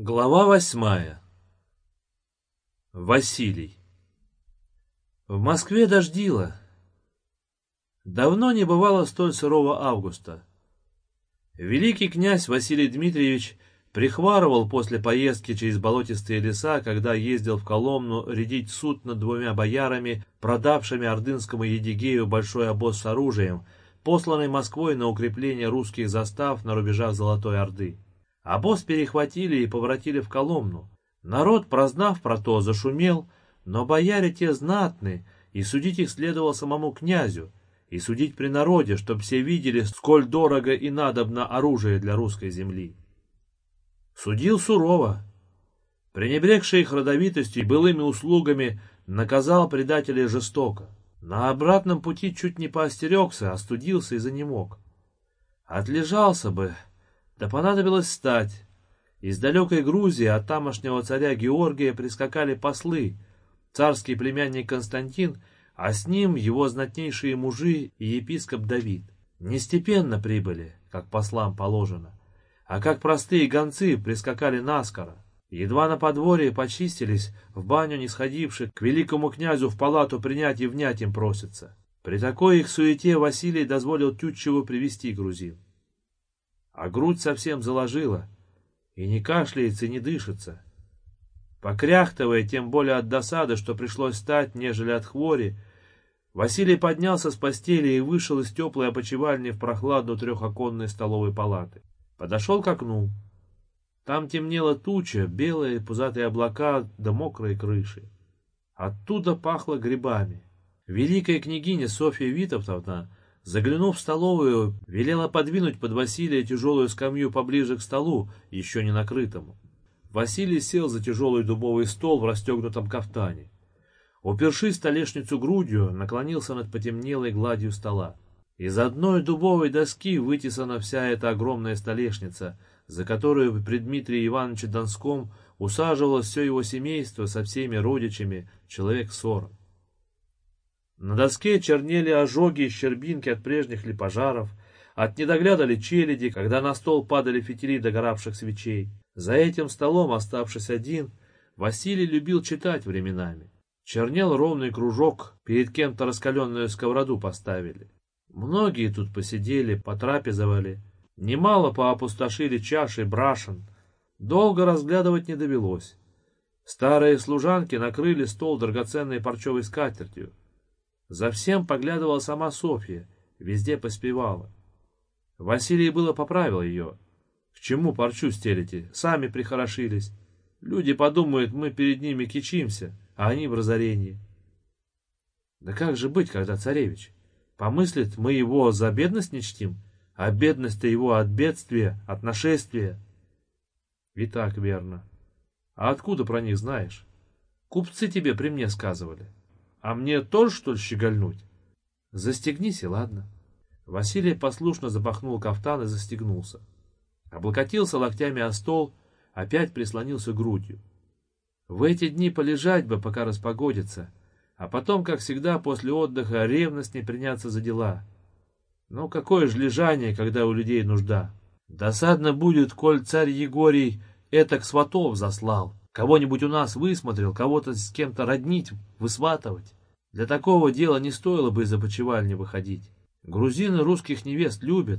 Глава восьмая. Василий. В Москве дождило. Давно не бывало столь сырого августа. Великий князь Василий Дмитриевич прихварывал после поездки через болотистые леса, когда ездил в Коломну рядить суд над двумя боярами, продавшими ордынскому Едигею большой обоз с оружием, посланный Москвой на укрепление русских застав на рубежах Золотой Орды. Обоз перехватили и поворотили в Коломну. Народ, прознав про то, зашумел, но бояре те знатны, и судить их следовало самому князю, и судить при народе, чтоб все видели, сколь дорого и надобно оружие для русской земли. Судил сурово. Пренебрегший их родовитостью и былыми услугами, наказал предателей жестоко. На обратном пути чуть не поостерегся, остудился и занемог. Отлежался бы, да понадобилось стать. Из далекой Грузии от тамошнего царя Георгия прискакали послы, царский племянник Константин, а с ним его знатнейшие мужи и епископ Давид. Не степенно прибыли, как послам положено, а как простые гонцы прискакали наскоро. Едва на подворье почистились, в баню не сходивших, к великому князю в палату принять и внять им просится. При такой их суете Василий дозволил Тютчеву привести грузин а грудь совсем заложила, и не кашляется, и не дышится. Покряхтывая, тем более от досады, что пришлось встать, нежели от хвори, Василий поднялся с постели и вышел из теплой опочивальни в прохладную трехоконной столовой палаты. Подошел к окну. Там темнела туча, белые пузатые облака да мокрые крыши. Оттуда пахло грибами. Великая княгиня Софья Витовтовна Заглянув в столовую, велела подвинуть под Василия тяжелую скамью поближе к столу, еще не накрытому. Василий сел за тяжелый дубовый стол в расстегнутом кафтане. Упершись столешницу грудью, наклонился над потемнелой гладью стола. Из одной дубовой доски вытесана вся эта огромная столешница, за которую при Дмитрии Ивановиче Донском усаживалось все его семейство со всеми родичами, человек сорок. На доске чернели ожоги и щербинки от прежних ли пожаров, от недогляда ли челяди, когда на стол падали фитили догоравших свечей. За этим столом, оставшись один, Василий любил читать временами. Чернел ровный кружок, перед кем-то раскаленную сковороду поставили. Многие тут посидели, потрапезовали, немало поопустошили чаши, брашен. Долго разглядывать не довелось. Старые служанки накрыли стол драгоценной парчевой скатертью. За всем поглядывала сама Софья, везде поспевала. Василий было поправил ее. К чему парчу стелите? Сами прихорошились. Люди подумают, мы перед ними кичимся, а они в разорении. Да как же быть, когда царевич? Помыслит, мы его за бедность не чтим, а бедность-то его от бедствия, от нашествия. И так верно. А откуда про них знаешь? Купцы тебе при мне сказывали. А мне тоже, что ли, щегольнуть? Застегнись и ладно. Василий послушно запахнул кафтан и застегнулся. Облокотился локтями о стол, опять прислонился грудью. В эти дни полежать бы, пока распогодится, а потом, как всегда, после отдыха ревность не приняться за дела. Ну, какое же лежание, когда у людей нужда? Досадно будет, коль царь Егорий этак сватов заслал. Кого-нибудь у нас высмотрел, кого-то с кем-то роднить, высватывать. Для такого дела не стоило бы из опочивальни выходить. Грузины русских невест любят.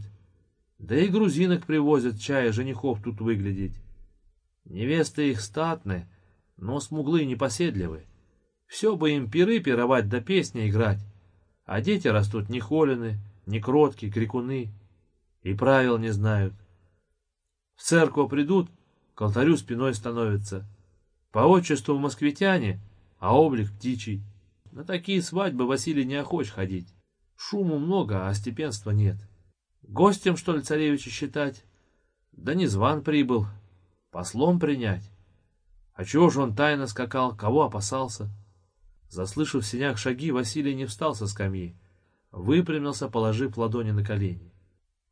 Да и грузинок привозят чая женихов тут выглядеть. Невесты их статны, но смуглые непоседливы. Все бы им пиры пировать да песни играть. А дети растут не холены, не кроткие, крикуны. И правил не знают. В церковь придут, к алтарю спиной становятся. По отчеству москвитяне, а облик птичий. На такие свадьбы Василий не охоч ходить. Шуму много, а степенства нет. Гостем, что ли, царевича считать? Да не зван прибыл. Послом принять. А чего же он тайно скакал, кого опасался? Заслышав в синях шаги, Василий не встал со скамьи. Выпрямился, положив ладони на колени.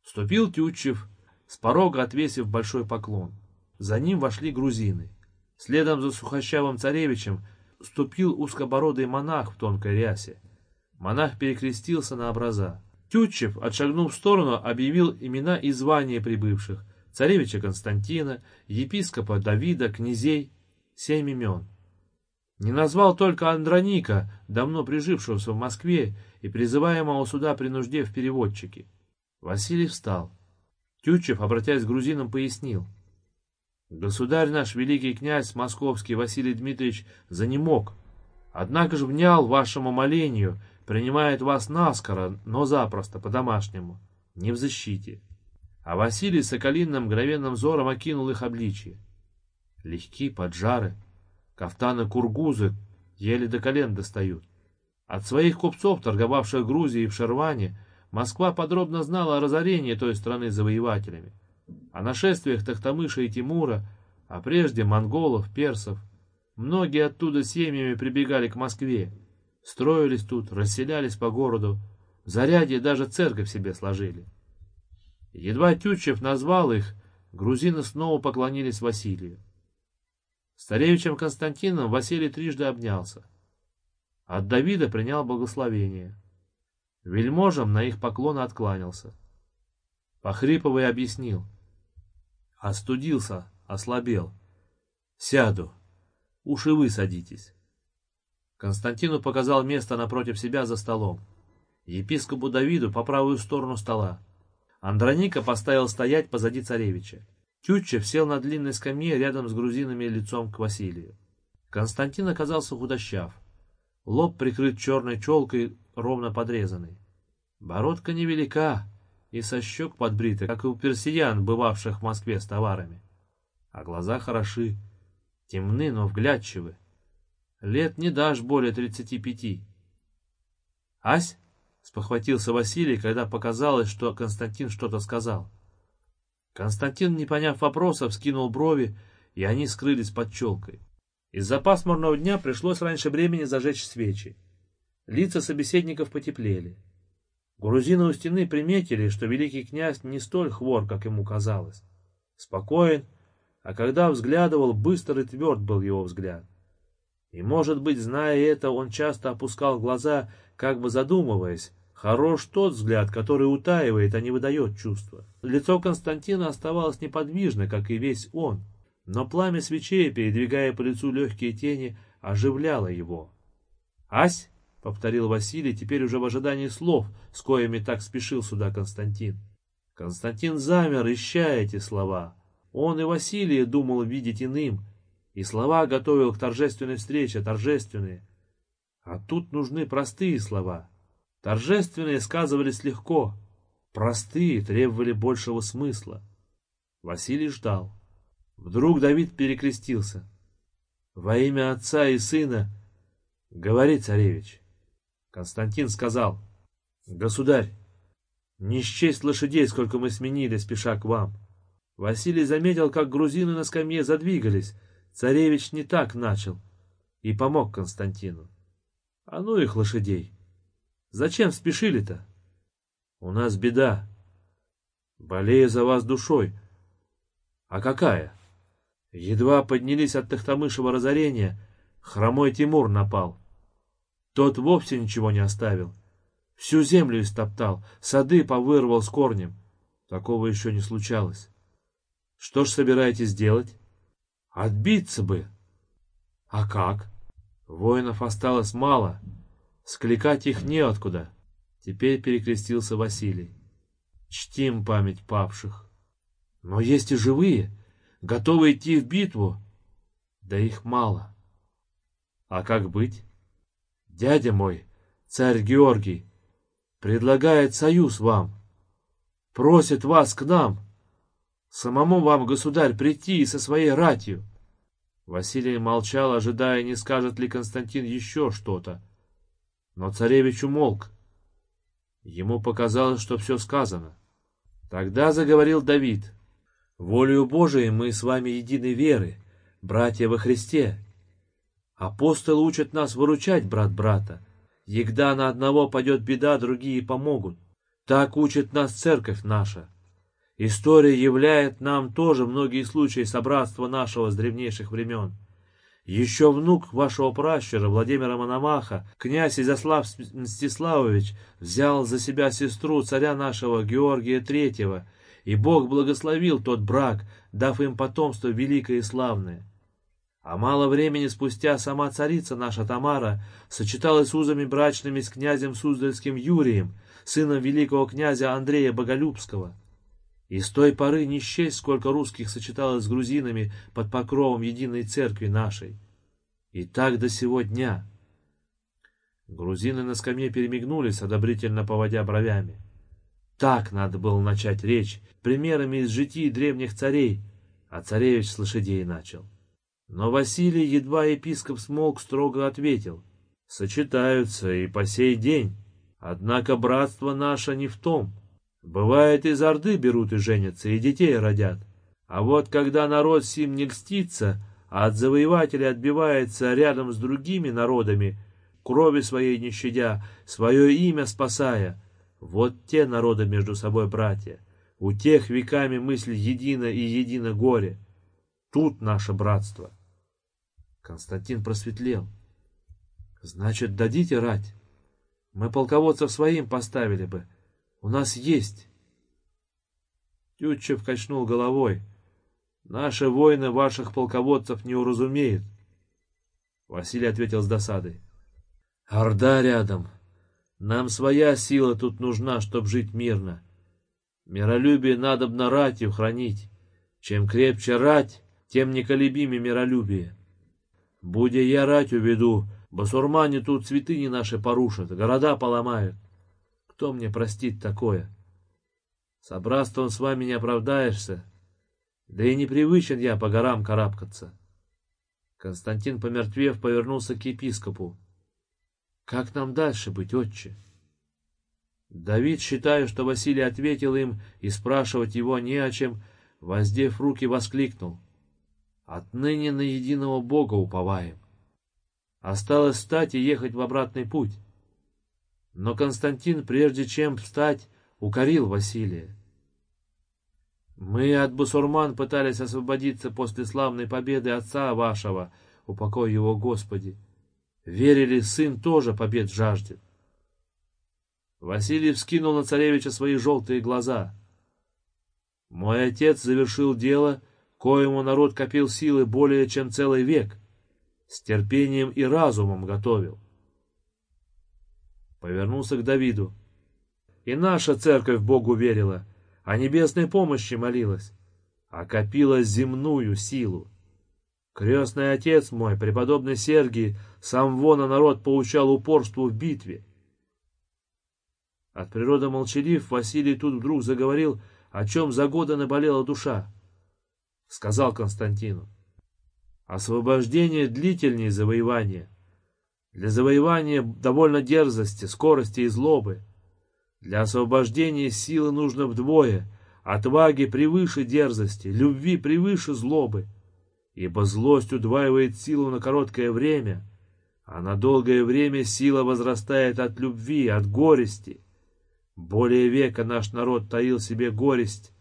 Вступил Тютчев, с порога отвесив большой поклон. За ним вошли грузины. Следом за сухощавым царевичем ступил узкобородый монах в тонкой рясе. Монах перекрестился на образа. Тютчев, отшагнув в сторону, объявил имена и звания прибывших. царевича Константина, епископа Давида, князей, семь имен. Не назвал только Андроника, давно прижившегося в Москве и призываемого сюда при нужде в переводчике. Василий встал. Тютчев, обратясь к грузинам, пояснил. Государь наш, великий князь московский Василий Дмитриевич, занемог, однако же внял вашему молению, принимает вас наскоро, но запросто, по-домашнему, не в защите. А Василий соколиным мгновенным взором окинул их обличие. Легки, поджары, Кафтаны-кургузы еле до колен достают. От своих купцов, торговавших Грузией в Шерване, Москва подробно знала о разорении той страны завоевателями, о нашествиях Тахтамыша и Тимура, а прежде монголов, персов. Многие оттуда семьями прибегали к Москве, строились тут, расселялись по городу, в заряде даже церковь себе сложили. Едва Тютчев назвал их, грузины снова поклонились Василию. С царевичем Константином Василий трижды обнялся. От Давида принял благословение. Вельможам на их поклоны откланялся. Похриповый объяснил. Остудился, ослабел. Сяду. Уж и вы садитесь. Константину показал место напротив себя за столом. Епископу Давиду по правую сторону стола. Андроника поставил стоять позади царевича. Тютчев сел на длинной скамье рядом с грузинами лицом к Василию. Константин оказался худощав. Лоб прикрыт черной челкой, ровно подрезанной. Бородка невелика и со щек подбрита, как и у персиян, бывавших в Москве с товарами. А глаза хороши, темны, но вглядчивы. Лет не дашь более тридцати пяти. «Ась?» — спохватился Василий, когда показалось, что Константин что-то сказал. Константин, не поняв вопроса, вскинул брови, и они скрылись под челкой. Из-за пасмурного дня пришлось раньше времени зажечь свечи. Лица собеседников потеплели. Грузины у стены приметили, что великий князь не столь хвор, как ему казалось. Спокоен, а когда взглядывал, быстр и тверд был его взгляд. И, может быть, зная это, он часто опускал глаза, как бы задумываясь, Хорош тот взгляд, который утаивает, а не выдает чувства. Лицо Константина оставалось неподвижно, как и весь он, но пламя свечей, передвигая по лицу легкие тени, оживляло его. «Ась!» — повторил Василий, теперь уже в ожидании слов, с коими так спешил сюда Константин. Константин замер, ища эти слова. Он и Василия думал видеть иным, и слова готовил к торжественной встрече, торжественные. А тут нужны простые слова — Торжественные сказывались легко, простые требовали большего смысла. Василий ждал. Вдруг Давид перекрестился. «Во имя отца и сына, говори, царевич». Константин сказал, «Государь, не счесть лошадей, сколько мы сменили, спеша к вам». Василий заметил, как грузины на скамье задвигались. Царевич не так начал и помог Константину. А ну их лошадей. Зачем спешили-то? У нас беда. Болею за вас душой. А какая? Едва поднялись от Тахтамышева разорения, хромой Тимур напал. Тот вовсе ничего не оставил. Всю землю истоптал, сады повырвал с корнем. Такого еще не случалось. Что ж собираетесь делать? Отбиться бы. А как? Воинов осталось мало. Скликать их неоткуда. Теперь перекрестился Василий. Чтим память павших. Но есть и живые, готовы идти в битву. Да их мало. А как быть? Дядя мой, царь Георгий, предлагает союз вам. Просит вас к нам. Самому вам, государь, прийти со своей ратью. Василий молчал, ожидая, не скажет ли Константин еще что-то. Но царевич умолк. Ему показалось, что все сказано. Тогда заговорил Давид. «Волею Божией мы с вами единой веры, братья во Христе. Апостолы учат нас выручать брат брата. Егда на одного падет беда, другие помогут. Так учит нас церковь наша. История являет нам тоже многие случаи собратства нашего с древнейших времен. Еще внук вашего пращура, Владимира Мономаха, князь Изяслав Мстиславович, взял за себя сестру царя нашего Георгия Третьего, и Бог благословил тот брак, дав им потомство великое и славное. А мало времени спустя сама царица наша Тамара сочеталась узами брачными с князем Суздальским Юрием, сыном великого князя Андрея Боголюбского. И с той поры не счесть, сколько русских сочеталось с грузинами под покровом единой церкви нашей. И так до сего дня. Грузины на скамье перемигнулись, одобрительно поводя бровями. Так надо было начать речь, примерами из житий древних царей, а царевич с лошадей начал. Но Василий, едва епископ смолк, строго ответил. Сочетаются и по сей день. Однако братство наше не в том. Бывает, из Орды берут и женятся, и детей родят. А вот когда народ сим не льстится, а от завоевателя отбивается рядом с другими народами, крови своей не щадя, свое имя спасая, вот те народы между собой братья. У тех веками мысль едина и едино горе. Тут наше братство. Константин просветлел. Значит, дадите рать? Мы полководцев своим поставили бы. У нас есть. Тютчев качнул головой. Наши воины ваших полководцев не уразумеют. Василий ответил с досадой. Орда рядом. Нам своя сила тут нужна, чтоб жить мирно. Миролюбие надо б ратью хранить. Чем крепче рать, тем неколебимее миролюбие. Будя я рать уведу, басурмане тут цветы наши порушат, города поломают. Кто мне простит такое? С братством с вами не оправдаешься, да и непривычен я по горам карабкаться. Константин, помертвев, повернулся к епископу. Как нам дальше быть, отче? Давид, считая, что Василий ответил им, и спрашивать его не о чем, воздев руки, воскликнул. Отныне на единого Бога уповаем. Осталось встать и ехать в обратный путь. Но Константин, прежде чем встать, укорил Василия. Мы от бусурман пытались освободиться после славной победы отца вашего, упокой его Господи. Верили, сын тоже побед жаждет. Василий вскинул на царевича свои желтые глаза. Мой отец завершил дело, коему народ копил силы более чем целый век, с терпением и разумом готовил. Повернулся к Давиду. И наша церковь Богу верила, о небесной помощи молилась, а копила земную силу. Крестный отец мой, преподобный Сергий, сам вон народ поучал упорству в битве. От природы молчалив, Василий тут вдруг заговорил, о чем за годы наболела душа. Сказал Константину. Освобождение длительнее завоевания. Для завоевания довольно дерзости, скорости и злобы. Для освобождения силы нужно вдвое, отваги превыше дерзости, любви превыше злобы ибо злость удваивает силу на короткое время, а на долгое время сила возрастает от любви, от горести. Более века наш народ таил себе горесть,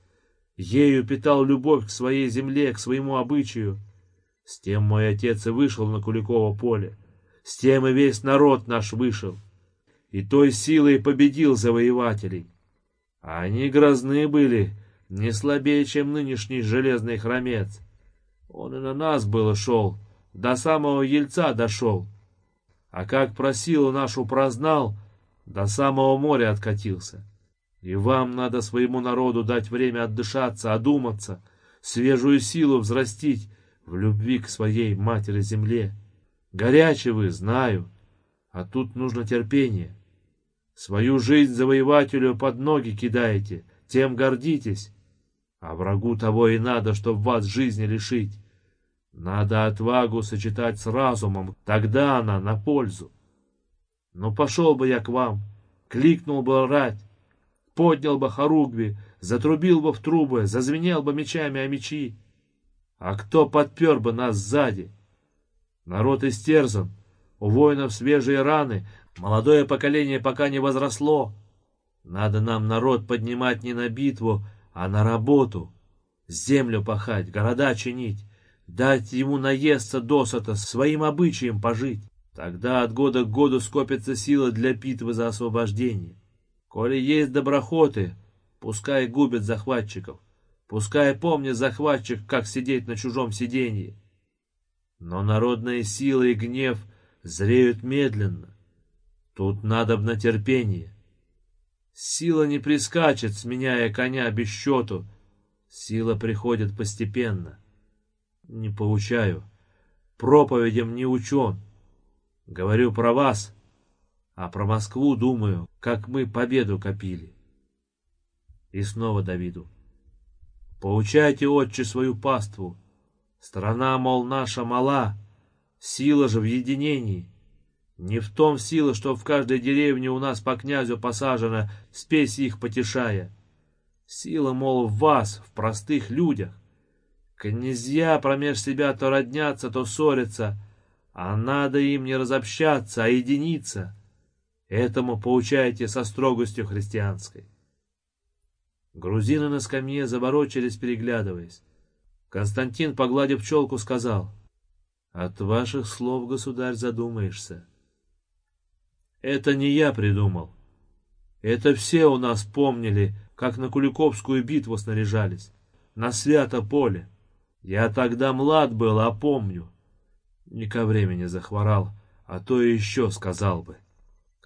ею питал любовь к своей земле, к своему обычаю. С тем мой отец и вышел на Куликово поле, с тем и весь народ наш вышел, и той силой победил завоевателей. А они грозны были, не слабее, чем нынешний железный хромец. Он и на нас было шел, до самого Ельца дошел. А как просил нашу прознал, до самого моря откатился. И вам надо своему народу дать время отдышаться, одуматься, свежую силу взрастить в любви к своей матери-земле. Горячий вы, знаю, а тут нужно терпение. Свою жизнь завоевателю под ноги кидаете, тем гордитесь, а врагу того и надо, чтоб вас жизни лишить. Надо отвагу сочетать с разумом, тогда она на пользу. Ну, пошел бы я к вам, кликнул бы рать, поднял бы хоругви, затрубил бы в трубы, зазвенел бы мечами о мечи. А кто подпер бы нас сзади? Народ истерзан, у воинов свежие раны, молодое поколение пока не возросло. Надо нам народ поднимать не на битву, а на работу, землю пахать, города чинить дать ему наесться досыта, своим обычаем пожить. Тогда от года к году скопится сила для битвы за освобождение. Коли есть доброхоты, пускай губят захватчиков, пускай помнит захватчик, как сидеть на чужом сиденье. Но народная сила и гнев зреют медленно. Тут надо на терпение. Сила не прискачет, сменяя коня без счету. Сила приходит постепенно. Не поучаю, проповедям не учен. Говорю про вас, а про Москву думаю, как мы победу копили. И снова Давиду. Поучайте, отче, свою паству. Страна, мол, наша мала, сила же в единении. Не в том сила, что в каждой деревне у нас по князю посажена, спесь их потешая. Сила, мол, в вас, в простых людях. Князья промеж себя то роднятся, то ссорятся, а надо им не разобщаться, а единиться. Этому поучайте со строгостью христианской. Грузины на скамье заворочились, переглядываясь. Константин, погладив челку, сказал, «От ваших слов, государь, задумаешься». Это не я придумал. Это все у нас помнили, как на Куликовскую битву снаряжались, на свято поле. Я тогда млад был, а помню. Не ко времени захворал, а то еще сказал бы.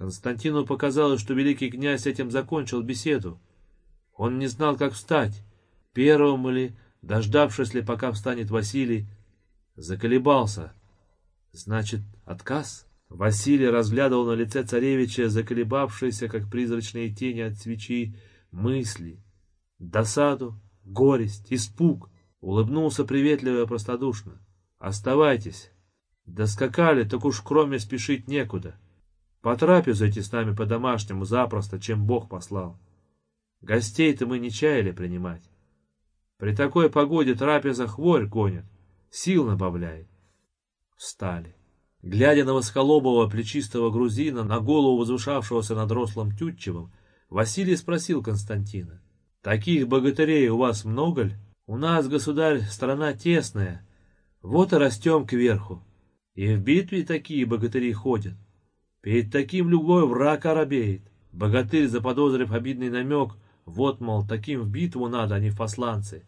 Константину показалось, что великий князь этим закончил беседу. Он не знал, как встать, первым или, дождавшись ли, пока встанет Василий, заколебался. Значит, отказ? Василий разглядывал на лице царевича заколебавшиеся, как призрачные тени от свечи, мысли, досаду, горесть, испуг. Улыбнулся приветливо и простодушно. «Оставайтесь. Доскакали, так уж кроме спешить некуда. Потрапезуйте с нами по-домашнему запросто, чем Бог послал. Гостей-то мы не чаяли принимать. При такой погоде трапеза хворь гонит, сил набавляет». Встали. Глядя на восколобого плечистого грузина, на голову возвышавшегося над рослым Тютчевым, Василий спросил Константина. «Таких богатырей у вас много ли? У нас, государь, страна тесная, вот и растем кверху. И в битве такие богатыри ходят. Перед таким любой враг оробеет. Богатырь, заподозрив обидный намек, вот, мол, таким в битву надо, а не в посланцы.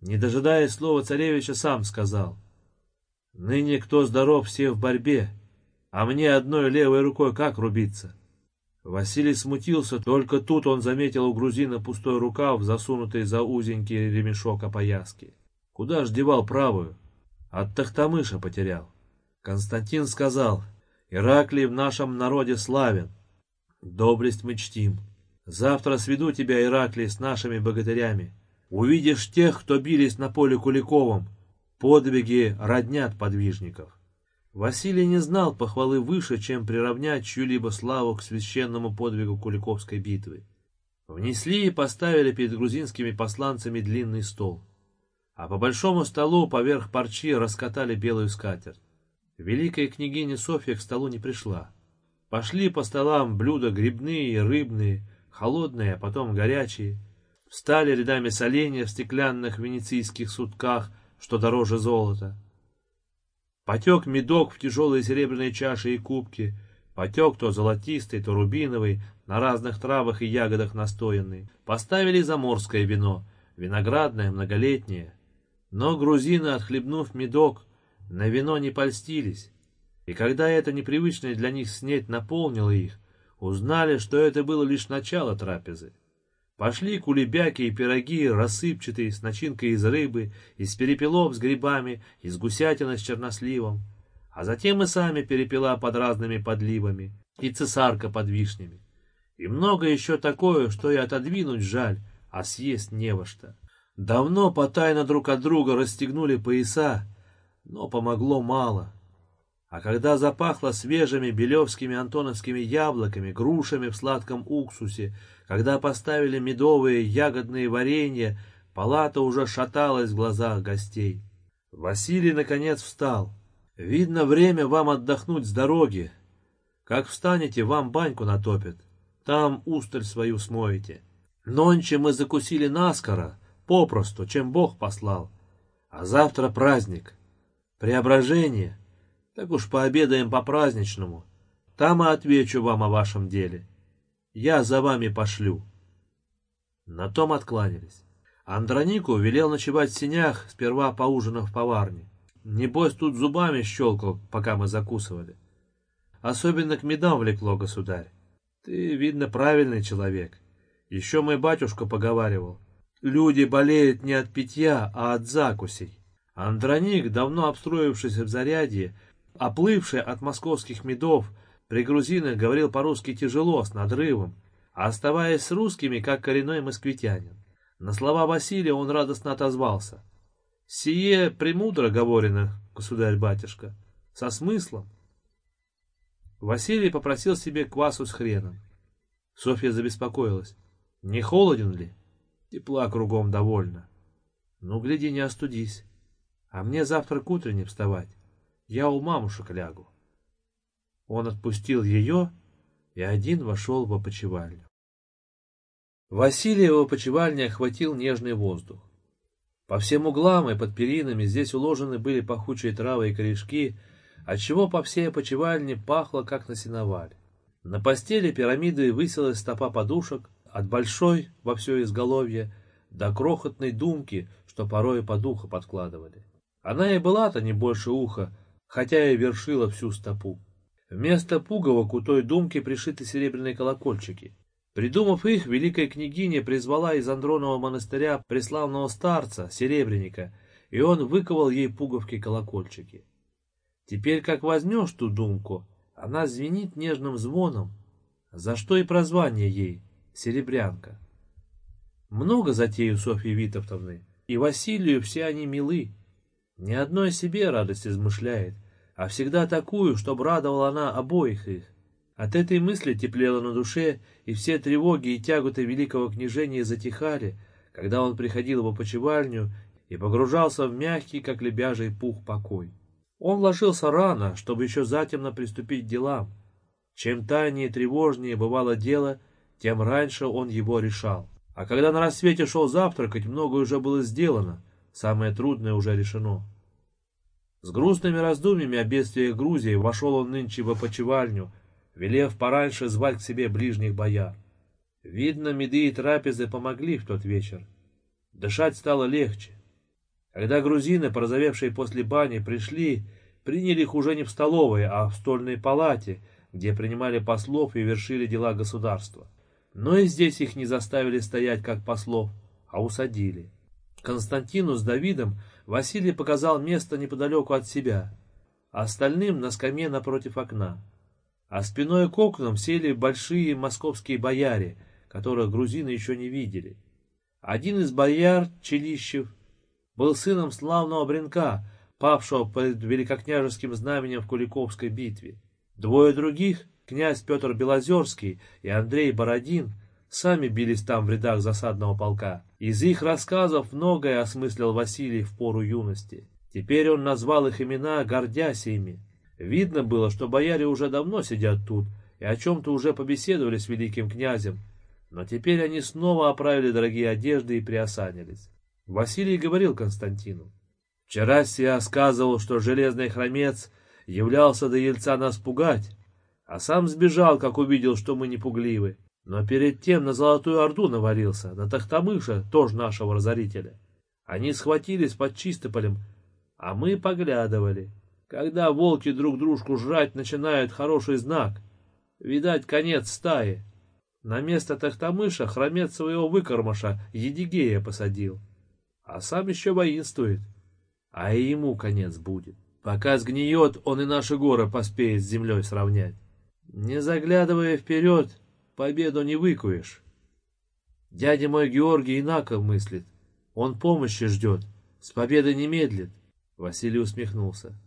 Не дожидаясь слова царевича, сам сказал — Ныне кто здоров, все в борьбе, а мне одной левой рукой как рубиться? Василий смутился, только тут он заметил у грузина пустой рукав, засунутый за узенький ремешок опояски. Куда ж девал правую? От Тахтамыша потерял. Константин сказал, Ираклий в нашем народе славен. Доблесть мы чтим. Завтра сведу тебя, Ираклий, с нашими богатырями. Увидишь тех, кто бились на поле Куликовом, Подвиги роднят подвижников. Василий не знал похвалы выше, чем приравнять чью-либо славу к священному подвигу Куликовской битвы. Внесли и поставили перед грузинскими посланцами длинный стол. А по большому столу поверх парчи раскатали белую скатерть. Великая княгиня Софья к столу не пришла. Пошли по столам блюда грибные рыбные, холодные, а потом горячие. Встали рядами соленья в стеклянных венецийских сутках — что дороже золота. Потек медок в тяжелые серебряные чаши и кубки, потек то золотистый, то рубиновый, на разных травах и ягодах настоянный. Поставили заморское вино, виноградное, многолетнее. Но грузины, отхлебнув медок, на вино не польстились. И когда эта непривычная для них снеть наполнила их, узнали, что это было лишь начало трапезы. Пошли кулебяки и пироги рассыпчатые, с начинкой из рыбы, из перепелов с грибами, из гусятины с черносливом. А затем и сами перепела под разными подливами, и цесарка под вишнями. И много еще такое, что и отодвинуть жаль, а съесть не во что. Давно потайно друг от друга расстегнули пояса, но помогло мало. А когда запахло свежими белевскими антоновскими яблоками, грушами в сладком уксусе, когда поставили медовые ягодные варенья, палата уже шаталась в глазах гостей. Василий, наконец, встал. «Видно, время вам отдохнуть с дороги. Как встанете, вам баньку натопят. Там усталь свою смоете. Нонче мы закусили наскоро, попросту, чем Бог послал. А завтра праздник. Преображение. Так уж пообедаем по-праздничному. Там и отвечу вам о вашем деле». Я за вами пошлю. На том откланялись. Андронику велел ночевать в синях, сперва поужинав в поварне. Небось, тут зубами щелкал, пока мы закусывали. Особенно к медам влекло, государь. Ты, видно, правильный человек. Еще мой батюшка поговаривал. Люди болеют не от питья, а от закусей. Андроник, давно обстроившийся в зарядье, оплывший от московских медов, при грузинах говорил по-русски тяжело, с надрывом, а оставаясь с русскими, как коренной москвитянин. На слова Василия он радостно отозвался. «Сие премудро говорено, государь-батюшка, со смыслом». Василий попросил себе квасу с хреном. Софья забеспокоилась. «Не холоден ли?» Тепла кругом довольно. «Ну, гляди, не остудись. А мне завтра к утренне вставать. Я у мамушек лягу». Он отпустил ее и один вошел в опочивальню. Василия в опочивальне охватил нежный воздух. По всем углам и под перинами здесь уложены были пахучие травы и корешки, отчего по всей опочивальне пахло, как на сеновале. На постели пирамиды высилась стопа подушек, от большой во все изголовье до крохотной думки, что порой под ухо подкладывали. Она и была-то не больше уха, хотя и вершила всю стопу. Вместо пуговок у той думки пришиты серебряные колокольчики. Придумав их, великая княгиня призвала из Андронова монастыря преславного старца, серебряника, и он выковал ей пуговки-колокольчики. Теперь, как возьмешь ту думку, она звенит нежным звоном, за что и прозвание ей — серебрянка. Много затей у Софьи Витовтовны, и Василию все они милы. Ни одной себе радость измышляет, а всегда такую, чтобы радовала она обоих их. От этой мысли теплело на душе, и все тревоги и тяготы великого княжения затихали, когда он приходил в опочивальню и погружался в мягкий, как лебяжий пух, покой. Он ложился рано, чтобы еще затемно приступить к делам. Чем тайнее и тревожнее бывало дело, тем раньше он его решал. А когда на рассвете шел завтракать, многое уже было сделано, самое трудное уже решено. С грустными раздумьями о бедствиях Грузии вошел он нынче в опочивальню, велев пораньше звать к себе ближних бояр. Видно, меды и трапезы помогли в тот вечер. Дышать стало легче. Когда грузины, порозовевшие после бани, пришли, приняли их уже не в столовой, а в стольной палате, где принимали послов и вершили дела государства. Но и здесь их не заставили стоять как послов, а усадили. Константину с Давидом Василий показал место неподалеку от себя, а остальным на скамье напротив окна. А спиной к окнам сели большие московские бояре, которых грузины еще не видели. Один из бояр, Челищев, был сыном славного Бренка, павшего под великокняжеским знаменем в Куликовской битве. Двое других, князь Петр Белозерский и Андрей Бородин, сами бились там в рядах засадного полка. Из их рассказов многое осмыслил Василий в пору юности. Теперь он назвал их имена, гордясь ими. Видно было, что бояре уже давно сидят тут и о чем-то уже побеседовали с великим князем, но теперь они снова оправили дорогие одежды и приосанились. Василий говорил Константину. «Вчера я сказывал, что железный хромец являлся до Ельца нас пугать, а сам сбежал, как увидел, что мы не пугливы. Но перед тем на Золотую Орду навалился, на Тахтамыша, тоже нашего разорителя. Они схватились под Чистополем, а мы поглядывали. Когда волки друг дружку жрать начинают, хороший знак. Видать, конец стаи. На место Тахтамыша хромец своего выкормыша Едигея посадил. А сам еще воинствует. А и ему конец будет. Пока сгниет, он и наши горы поспеет с землей сравнять. Не заглядывая вперед, победу не выкуешь. Дядя мой Георгий инако мыслит. Он помощи ждет, с победой не медлит. Василий усмехнулся.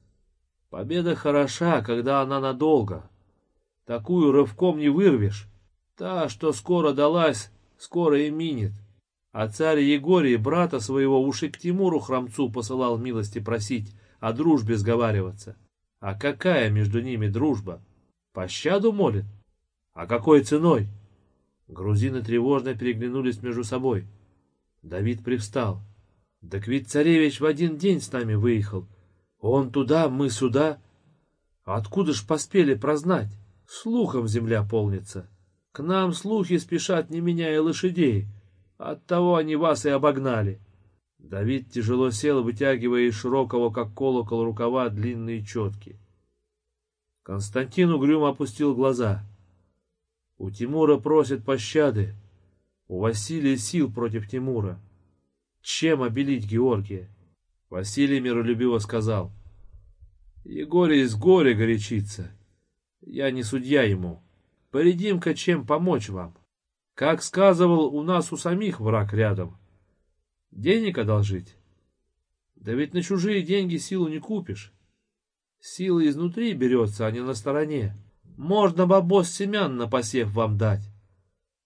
Победа хороша, когда она надолго. Такую рывком не вырвешь. Та, что скоро далась, скоро и минет. А царь Егорий брата своего уши к Тимуру Храмцу посылал милости просить, о дружбе сговариваться. А какая между ними дружба? Пощаду молит? А какой ценой? Грузины тревожно переглянулись между собой. Давид привстал. Так ведь царевич в один день с нами выехал. Он туда, мы сюда. Откуда ж поспели прознать? Слухом земля полнится. К нам слухи спешат, не меняя лошадей. Оттого они вас и обогнали. Давид тяжело сел, вытягивая из широкого, как колокол, рукава длинные четки. Константин угрюмо опустил глаза. У Тимура просят пощады. У Василия сил против Тимура. Чем обелить Георгия? Василий миролюбиво сказал. Егорий из горя горячится. Я не судья ему. Поредим-ка, чем помочь вам. Как сказывал, у нас у самих враг рядом. Денег одолжить? Да ведь на чужие деньги силу не купишь. Сила изнутри берется, а не на стороне. Можно бабос семян на посев вам дать.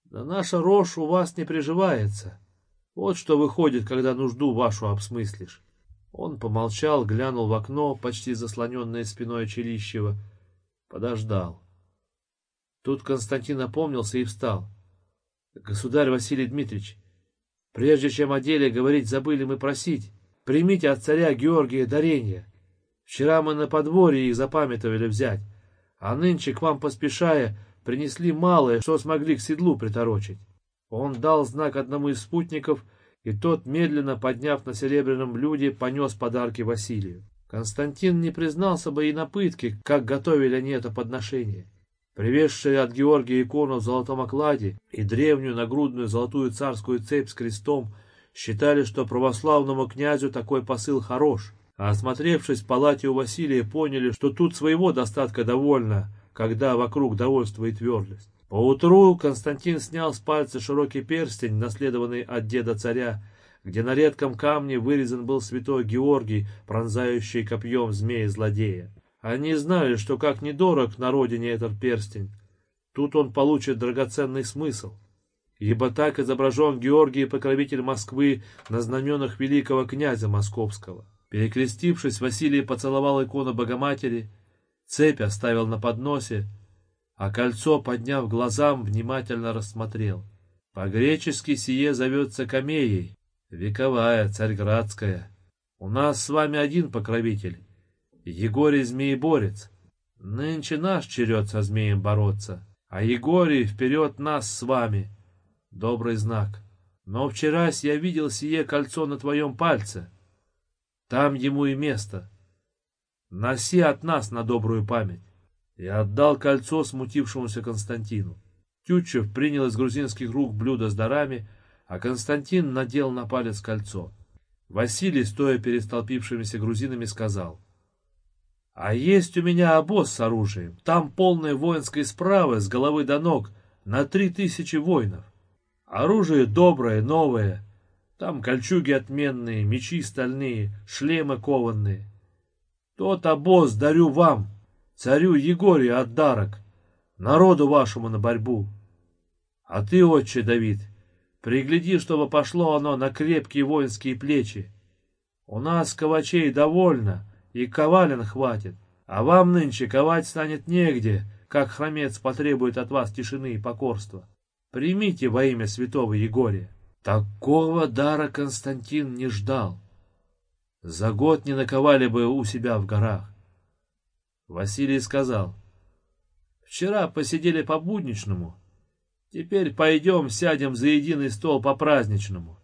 Да наша рожь у вас не приживается. Вот что выходит, когда нужду вашу обсмыслишь. Он помолчал, глянул в окно, почти заслоненное спиной Челищева, подождал. Тут Константин опомнился и встал. Государь Василий Дмитриевич, прежде чем о деле говорить, забыли мы просить. Примите от царя Георгия дарение. Вчера мы на подворье их запамятовали взять, а нынче к вам поспешая принесли малое, что смогли к седлу приторочить. Он дал знак одному из спутников, и тот, медленно подняв на серебряном блюде, понес подарки Василию. Константин не признался бы и на пытке, как готовили они это подношение. Привезшие от Георгия икону в золотом окладе и древнюю нагрудную золотую царскую цепь с крестом считали, что православному князю такой посыл хорош, а осмотревшись в палате у Василия, поняли, что тут своего достатка довольно, когда вокруг довольство и твердость. Поутру Константин снял с пальца широкий перстень, наследованный от деда царя, где на редком камне вырезан был святой Георгий, пронзающий копьем змея-злодея. Они знали, что как недорог на родине этот перстень, тут он получит драгоценный смысл. Ибо так изображен Георгий, покровитель Москвы, на знаменах великого князя московского. Перекрестившись, Василий поцеловал икону Богоматери, цепь оставил на подносе, а кольцо, подняв глазам, внимательно рассмотрел. По-гречески сие зовется камеей, вековая, царьградская. У нас с вами один покровитель, Егорий змееборец. Нынче наш черед со змеем бороться, а Егорий вперед нас с вами. Добрый знак. Но вчерась я видел сие кольцо на твоем пальце. Там ему и место. Носи от нас на добрую память. Я отдал кольцо смутившемуся Константину. Тютчев принял из грузинских рук блюдо с дарами, а Константин надел на палец кольцо. Василий, стоя перед столпившимися грузинами, сказал — а есть у меня обоз с оружием. Там полная воинской справы с головы до ног на три тысячи воинов. Оружие доброе, новое. Там кольчуги отменные, мечи стальные, шлемы кованные. Тот обоз дарю вам, царю Егорию отдарок, народу вашему на борьбу. А ты, отче Давид, пригляди, чтобы пошло оно на крепкие воинские плечи. У нас ковачей довольно, и ковален хватит, а вам нынче ковать станет негде, как хромец потребует от вас тишины и покорства. Примите во имя святого Егория. Такого дара Константин не ждал. За год не наковали бы у себя в горах. Василий сказал, «Вчера посидели по-будничному, теперь пойдем сядем за единый стол по-праздничному,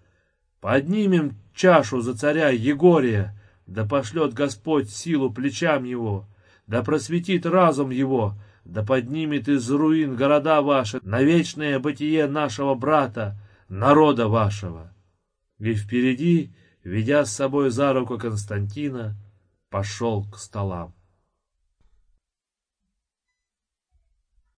поднимем чашу за царя Егория, да пошлет Господь силу плечам его, да просветит разум его, да поднимет из руин города ваши на вечное бытие нашего брата, народа вашего. И впереди, ведя с собой за руку Константина, пошел к столам.